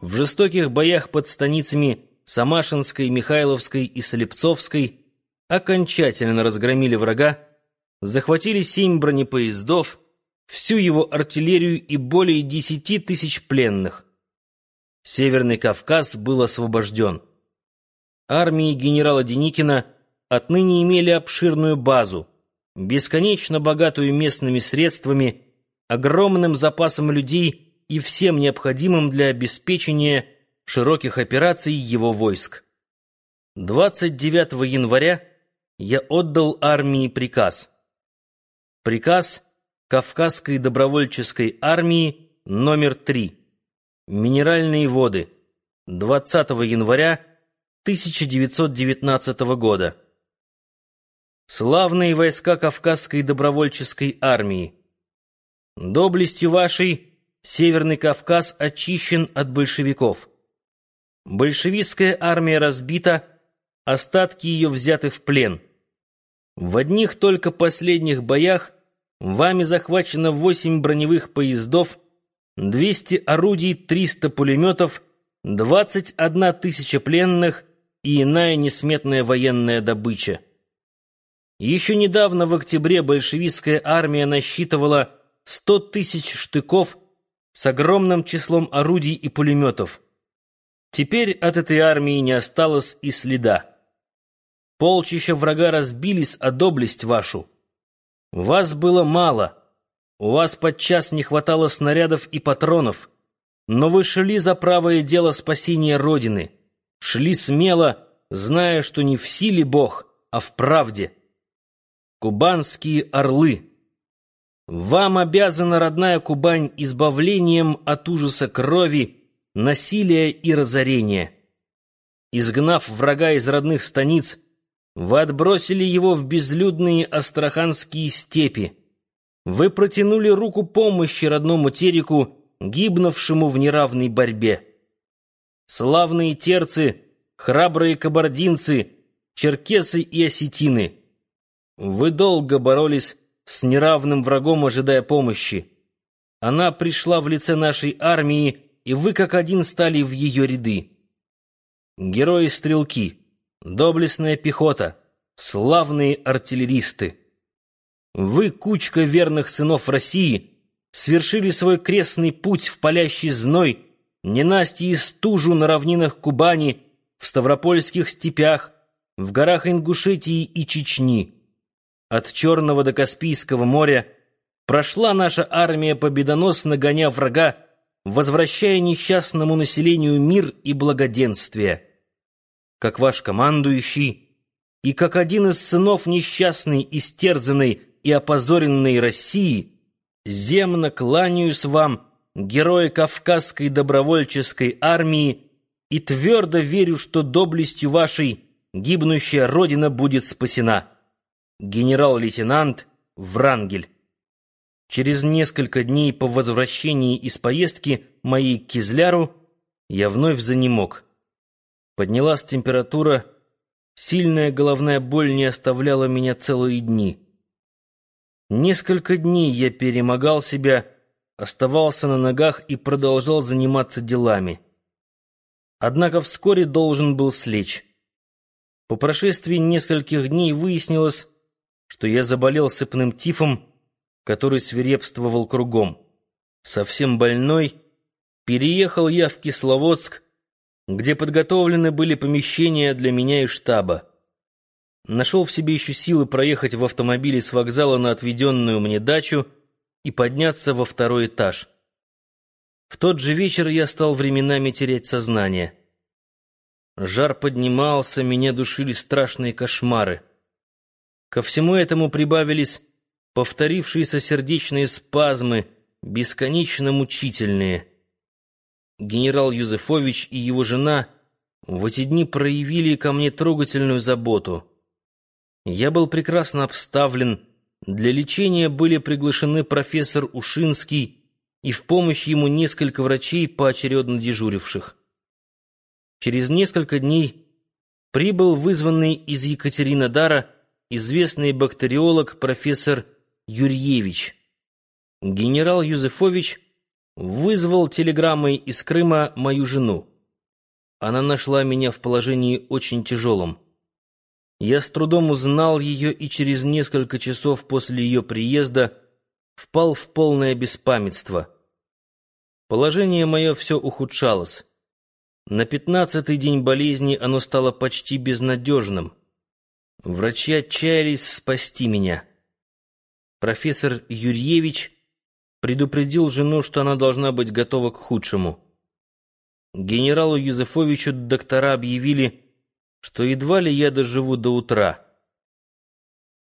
В жестоких боях под станицами Самашинской, Михайловской и Солепцовской окончательно разгромили врага, захватили семь бронепоездов, всю его артиллерию и более десяти тысяч пленных. Северный Кавказ был освобожден. Армии генерала Деникина отныне имели обширную базу, бесконечно богатую местными средствами, огромным запасом людей и всем необходимым для обеспечения широких операций его войск. 29 января я отдал армии приказ. Приказ Кавказской добровольческой армии номер 3. Минеральные воды. 20 января 1919 года. Славные войска Кавказской добровольческой армии. Доблестью вашей Северный Кавказ очищен от большевиков. Большевистская армия разбита, остатки ее взяты в плен. В одних только последних боях вами захвачено 8 броневых поездов, 200 орудий, 300 пулеметов, 21 тысяча пленных и иная несметная военная добыча. Еще недавно, в октябре, большевистская армия насчитывала 100 тысяч штыков, с огромным числом орудий и пулеметов. Теперь от этой армии не осталось и следа. Полчища врага разбились о доблесть вашу. Вас было мало, у вас подчас не хватало снарядов и патронов, но вы шли за правое дело спасения Родины, шли смело, зная, что не в силе Бог, а в правде. Кубанские орлы — вам обязана родная Кубань избавлением от ужаса крови, насилия и разорения. Изгнав врага из родных станиц, вы отбросили его в безлюдные астраханские степи. Вы протянули руку помощи родному Тереку, гибнувшему в неравной борьбе. Славные терцы, храбрые кабардинцы, черкесы и осетины. Вы долго боролись с неравным врагом, ожидая помощи. Она пришла в лице нашей армии, и вы как один стали в ее ряды. Герои-стрелки, доблестная пехота, славные артиллеристы. Вы, кучка верных сынов России, свершили свой крестный путь в палящий зной, ненастье и стужу на равнинах Кубани, в Ставропольских степях, в горах Ингушетии и Чечни. От Черного до Каспийского моря прошла наша армия, победоносно гоня врага, возвращая несчастному населению мир и благоденствие. Как ваш командующий и как один из сынов несчастной, истерзанной и опозоренной России, земно кланяюсь вам, герои Кавказской добровольческой армии, и твердо верю, что доблестью вашей гибнущая Родина будет спасена генерал-лейтенант Врангель. Через несколько дней по возвращении из поездки моей к Кизляру я вновь занемог. Поднялась температура, сильная головная боль не оставляла меня целые дни. Несколько дней я перемогал себя, оставался на ногах и продолжал заниматься делами. Однако вскоре должен был слечь. По прошествии нескольких дней выяснилось, что я заболел сыпным тифом, который свирепствовал кругом. Совсем больной, переехал я в Кисловодск, где подготовлены были помещения для меня и штаба. Нашел в себе еще силы проехать в автомобиле с вокзала на отведенную мне дачу и подняться во второй этаж. В тот же вечер я стал временами терять сознание. Жар поднимался, меня душили страшные кошмары. Ко всему этому прибавились повторившиеся сердечные спазмы, бесконечно мучительные. Генерал Юзефович и его жена в эти дни проявили ко мне трогательную заботу. Я был прекрасно обставлен, для лечения были приглашены профессор Ушинский и в помощь ему несколько врачей, поочередно дежуривших. Через несколько дней прибыл вызванный из Екатеринодара известный бактериолог профессор Юрьевич. Генерал Юзефович вызвал телеграммой из Крыма мою жену. Она нашла меня в положении очень тяжелом. Я с трудом узнал ее и через несколько часов после ее приезда впал в полное беспамятство. Положение мое все ухудшалось. На пятнадцатый день болезни оно стало почти безнадежным. Врачи отчаялись спасти меня. Профессор Юрьевич предупредил жену, что она должна быть готова к худшему. Генералу Юзефовичу доктора объявили, что едва ли я доживу до утра.